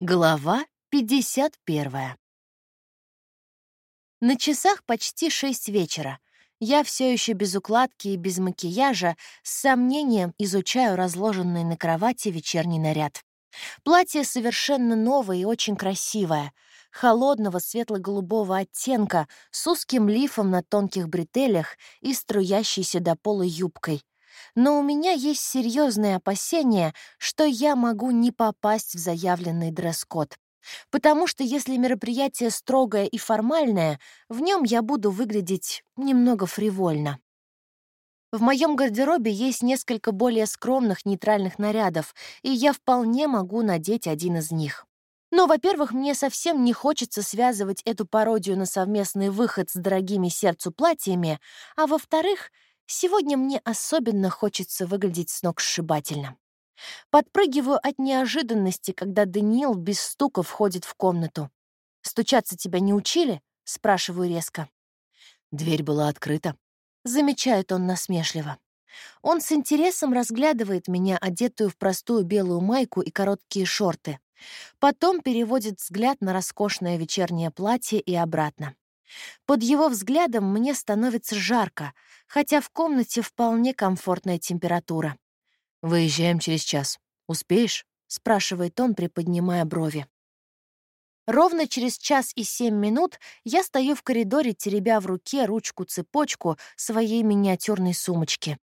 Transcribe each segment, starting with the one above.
Глава 51. На часах почти шесть вечера. Я все еще без укладки и без макияжа, с сомнением изучаю разложенный на кровати вечерний наряд. Платье совершенно новое и очень красивое, холодного светло-голубого оттенка, с узким лифом на тонких бретелях и струящейся до пола юбкой — но у меня есть серьезные опасения, что я могу не попасть в заявленный дресс-код. Потому что если мероприятие строгое и формальное, в нем я буду выглядеть немного фривольно. В моем гардеробе есть несколько более скромных нейтральных нарядов, и я вполне могу надеть один из них. Но, во-первых, мне совсем не хочется связывать эту пародию на совместный выход с дорогими сердцу платьями, а во-вторых, Сегодня мне особенно хочется выглядеть сногсшибательно. Подпрыгиваю от неожиданности, когда Даниил без стука входит в комнату. «Стучаться тебя не учили?» — спрашиваю резко. Дверь была открыта. Замечает он насмешливо. Он с интересом разглядывает меня, одетую в простую белую майку и короткие шорты. Потом переводит взгляд на роскошное вечернее платье и обратно. Под его взглядом мне становится жарко, хотя в комнате вполне комфортная температура. «Выезжаем через час. Успеешь?» — спрашивает он, приподнимая брови. Ровно через час и семь минут я стою в коридоре, теребя в руке ручку-цепочку своей миниатюрной сумочки.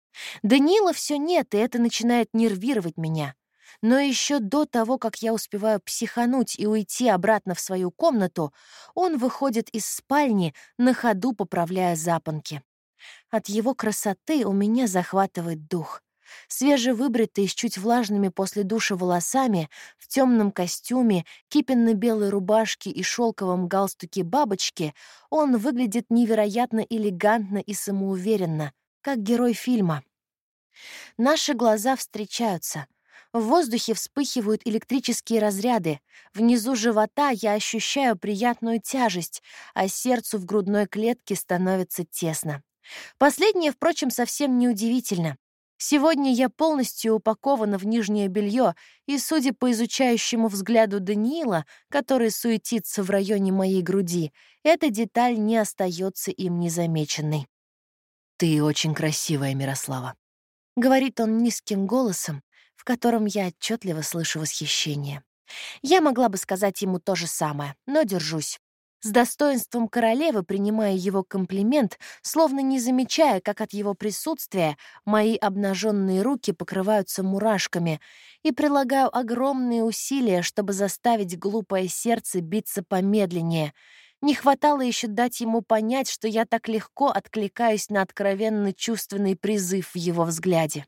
Данила все нет, и это начинает нервировать меня. Но еще до того, как я успеваю психануть и уйти обратно в свою комнату, он выходит из спальни, на ходу поправляя запонки. От его красоты у меня захватывает дух. Свежевыбритый, с чуть влажными после душа волосами, в темном костюме, кипенно-белой рубашке и шелковом галстуке бабочки, он выглядит невероятно элегантно и самоуверенно, как герой фильма. Наши глаза встречаются. В воздухе вспыхивают электрические разряды. Внизу живота я ощущаю приятную тяжесть, а сердцу в грудной клетке становится тесно. Последнее, впрочем, совсем неудивительно. Сегодня я полностью упакована в нижнее белье, и, судя по изучающему взгляду Даниила, который суетится в районе моей груди, эта деталь не остается им незамеченной. «Ты очень красивая, Мирослава», — говорит он низким голосом, в котором я отчетливо слышу восхищение. Я могла бы сказать ему то же самое, но держусь. С достоинством королевы принимая его комплимент, словно не замечая, как от его присутствия мои обнаженные руки покрываются мурашками, и прилагаю огромные усилия, чтобы заставить глупое сердце биться помедленнее. Не хватало еще дать ему понять, что я так легко откликаюсь на откровенно чувственный призыв в его взгляде.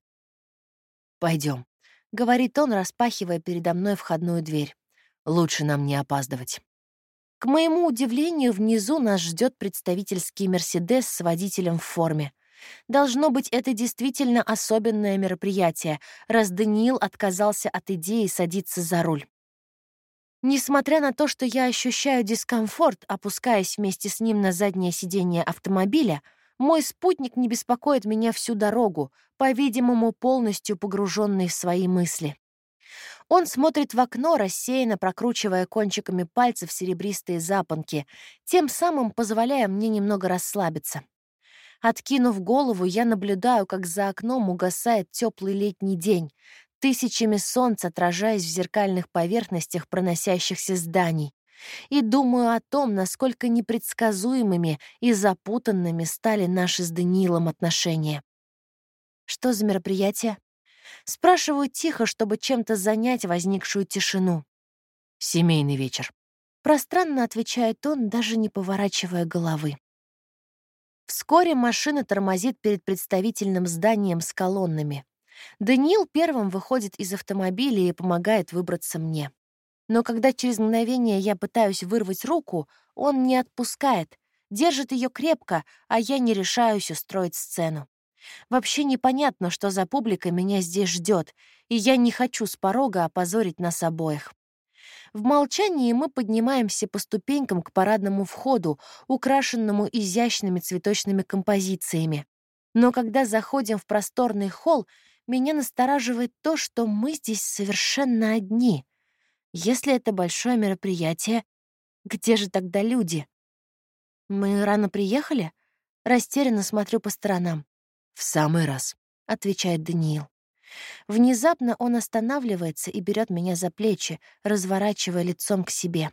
Пойдем, говорит он, распахивая передо мной входную дверь. «Лучше нам не опаздывать». К моему удивлению, внизу нас ждет представительский «Мерседес» с водителем в форме. Должно быть, это действительно особенное мероприятие, раз Даниил отказался от идеи садиться за руль. Несмотря на то, что я ощущаю дискомфорт, опускаясь вместе с ним на заднее сиденье автомобиля, мой спутник не беспокоит меня всю дорогу, по-видимому, полностью погруженный в свои мысли. Он смотрит в окно, рассеянно прокручивая кончиками пальцев серебристые запонки, тем самым позволяя мне немного расслабиться. Откинув голову, я наблюдаю, как за окном угасает теплый летний день, тысячами солнц отражаясь в зеркальных поверхностях проносящихся зданий и думаю о том, насколько непредсказуемыми и запутанными стали наши с Даниилом отношения. Что за мероприятие? Спрашиваю тихо, чтобы чем-то занять возникшую тишину. «Семейный вечер», — пространно отвечает он, даже не поворачивая головы. Вскоре машина тормозит перед представительным зданием с колоннами. Даниил первым выходит из автомобиля и помогает выбраться мне. Но когда через мгновение я пытаюсь вырвать руку, он не отпускает, держит ее крепко, а я не решаюсь устроить сцену. Вообще непонятно, что за публика меня здесь ждет, и я не хочу с порога опозорить нас обоих. В молчании мы поднимаемся по ступенькам к парадному входу, украшенному изящными цветочными композициями. Но когда заходим в просторный холл, меня настораживает то, что мы здесь совершенно одни. Если это большое мероприятие, где же тогда люди? Мы рано приехали? Растерянно смотрю по сторонам. «В самый раз», — отвечает Даниил. Внезапно он останавливается и берет меня за плечи, разворачивая лицом к себе.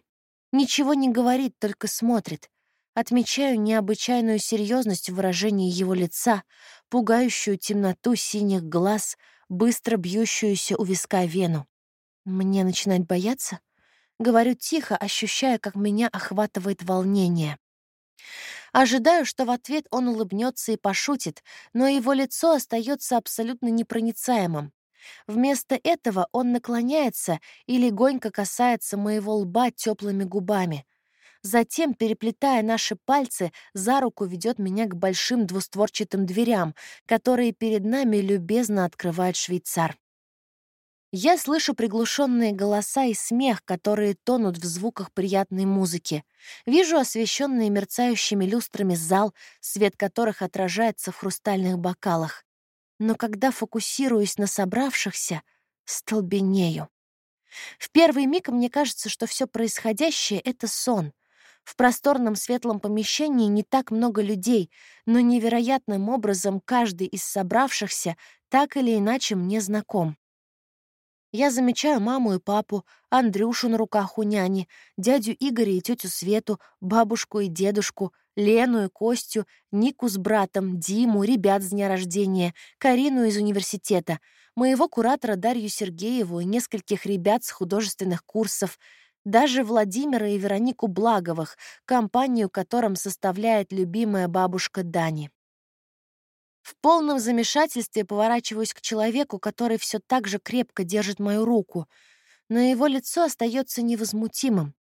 Ничего не говорит, только смотрит. Отмечаю необычайную серьезность в выражении его лица, пугающую темноту синих глаз, быстро бьющуюся у виска вену. Мне начинать бояться? Говорю тихо, ощущая, как меня охватывает волнение. Ожидаю, что в ответ он улыбнется и пошутит, но его лицо остается абсолютно непроницаемым. Вместо этого он наклоняется и легонько касается моего лба теплыми губами. Затем, переплетая наши пальцы, за руку ведет меня к большим двустворчатым дверям, которые перед нами любезно открывает швейцар. Я слышу приглушенные голоса и смех, которые тонут в звуках приятной музыки. Вижу освещенный мерцающими люстрами зал, свет которых отражается в хрустальных бокалах. Но когда фокусируюсь на собравшихся, столбенею. В первый миг мне кажется, что все происходящее — это сон. В просторном светлом помещении не так много людей, но невероятным образом каждый из собравшихся так или иначе мне знаком. Я замечаю маму и папу, Андрюшу на руках у няни, дядю Игоря и тетю Свету, бабушку и дедушку, Лену и Костю, Нику с братом, Диму, ребят с дня рождения, Карину из университета, моего куратора Дарью Сергееву и нескольких ребят с художественных курсов, даже Владимира и Веронику Благовых, компанию которым составляет любимая бабушка Дани. В полном замешательстве поворачиваюсь к человеку, который все так же крепко держит мою руку, но его лицо остается невозмутимым.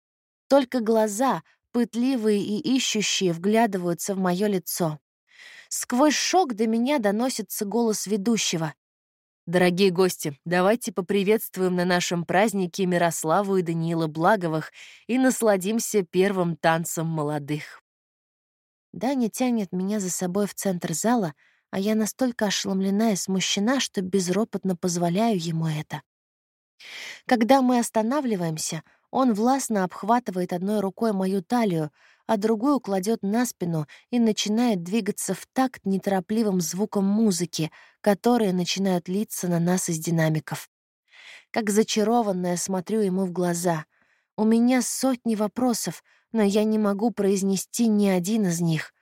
Только глаза, пытливые и ищущие, вглядываются в мое лицо. Сквозь шок до меня доносится голос ведущего. «Дорогие гости, давайте поприветствуем на нашем празднике Мирославу и Даниила Благовых и насладимся первым танцем молодых». Даня тянет меня за собой в центр зала — а я настолько ошеломлена и смущена, что безропотно позволяю ему это. Когда мы останавливаемся, он властно обхватывает одной рукой мою талию, а другую кладет на спину и начинает двигаться в такт неторопливым звуком музыки, которые начинают литься на нас из динамиков. Как зачарованная смотрю ему в глаза. У меня сотни вопросов, но я не могу произнести ни один из них —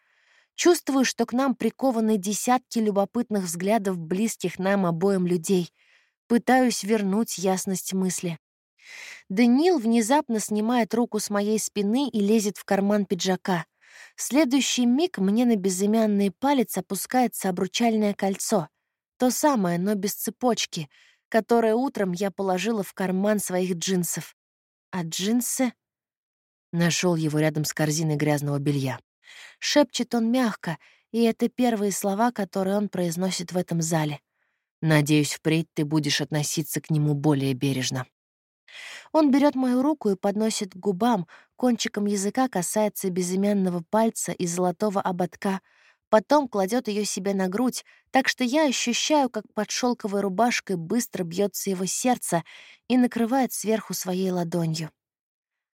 Чувствую, что к нам прикованы десятки любопытных взглядов близких нам обоим людей. Пытаюсь вернуть ясность мысли. Даниил внезапно снимает руку с моей спины и лезет в карман пиджака. В следующий миг мне на безымянный палец опускается обручальное кольцо. То самое, но без цепочки, которое утром я положила в карман своих джинсов. А джинсы... Нашел его рядом с корзиной грязного белья. Шепчет он мягко, и это первые слова, которые он произносит в этом зале. «Надеюсь, впредь ты будешь относиться к нему более бережно». Он берет мою руку и подносит к губам, кончиком языка касается безымянного пальца и золотого ободка, потом кладет ее себе на грудь, так что я ощущаю, как под шелковой рубашкой быстро бьется его сердце и накрывает сверху своей ладонью.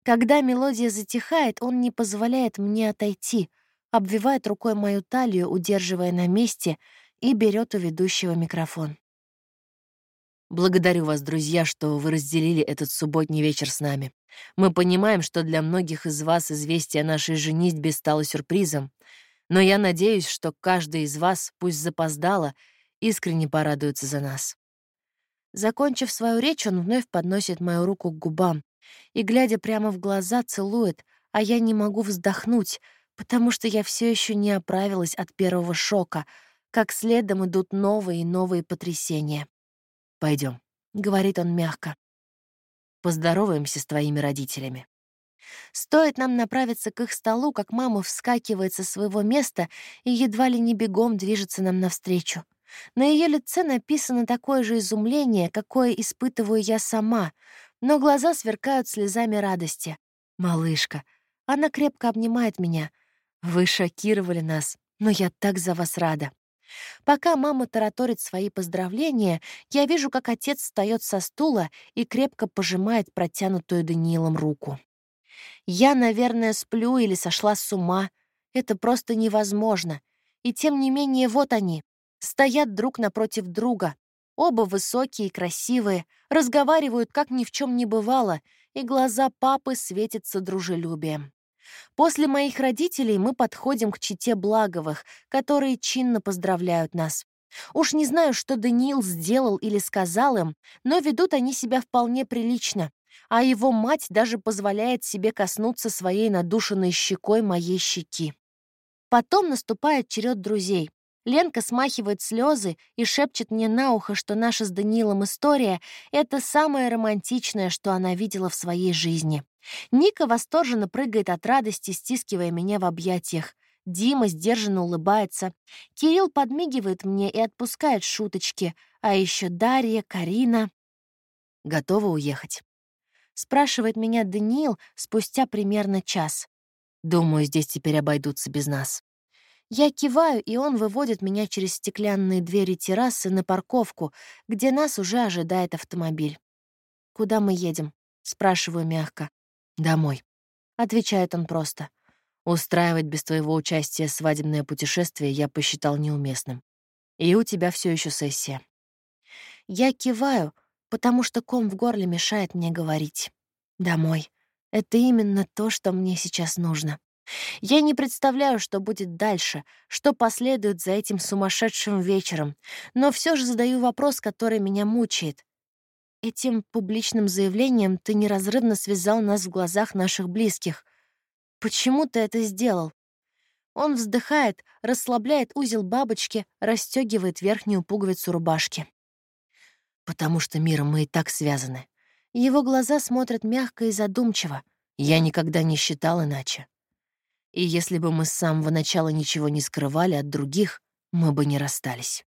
Когда мелодия затихает, он не позволяет мне отойти, обвивает рукой мою талию, удерживая на месте, и берет у ведущего микрофон. Благодарю вас, друзья, что вы разделили этот субботний вечер с нами. Мы понимаем, что для многих из вас известие о нашей женитьбе стало сюрпризом, но я надеюсь, что каждый из вас, пусть запоздало, искренне порадуется за нас. Закончив свою речь, он вновь подносит мою руку к губам, и, глядя прямо в глаза, целует, а я не могу вздохнуть, потому что я все еще не оправилась от первого шока, как следом идут новые и новые потрясения. Пойдем, говорит он мягко. «Поздороваемся с твоими родителями». Стоит нам направиться к их столу, как мама вскакивает со своего места и едва ли не бегом движется нам навстречу. На ее лице написано такое же изумление, какое испытываю я сама, но глаза сверкают слезами радости. «Малышка». Она крепко обнимает меня. «Вы шокировали нас, но я так за вас рада». Пока мама тараторит свои поздравления, я вижу, как отец встает со стула и крепко пожимает протянутую Даниилом руку. Я, наверное, сплю или сошла с ума. Это просто невозможно. И тем не менее, вот они, стоят друг напротив друга. Оба высокие красивые, разговаривают, как ни в чем не бывало, и глаза папы светятся дружелюбием. После моих родителей мы подходим к чите Благовых, которые чинно поздравляют нас. Уж не знаю, что Даниил сделал или сказал им, но ведут они себя вполне прилично, а его мать даже позволяет себе коснуться своей надушенной щекой моей щеки. Потом наступает черед друзей. Ленка смахивает слезы и шепчет мне на ухо, что наша с Даниилом история — это самое романтичное, что она видела в своей жизни. Ника восторженно прыгает от радости, стискивая меня в объятиях. Дима сдержанно улыбается. Кирилл подмигивает мне и отпускает шуточки. А еще Дарья, Карина. Готова уехать? Спрашивает меня Даниил спустя примерно час. Думаю, здесь теперь обойдутся без нас. Я киваю, и он выводит меня через стеклянные двери террасы на парковку, где нас уже ожидает автомобиль. «Куда мы едем?» — спрашиваю мягко. «Домой», — отвечает он просто. «Устраивать без твоего участия свадебное путешествие я посчитал неуместным. И у тебя все еще сессия». Я киваю, потому что ком в горле мешает мне говорить. «Домой». Это именно то, что мне сейчас нужно. Я не представляю, что будет дальше, что последует за этим сумасшедшим вечером, но все же задаю вопрос, который меня мучает. Этим публичным заявлением ты неразрывно связал нас в глазах наших близких. Почему ты это сделал? Он вздыхает, расслабляет узел бабочки, расстегивает верхнюю пуговицу рубашки. «Потому что миром мы и так связаны». Его глаза смотрят мягко и задумчиво. Я никогда не считал иначе. И если бы мы с самого начала ничего не скрывали от других, мы бы не расстались.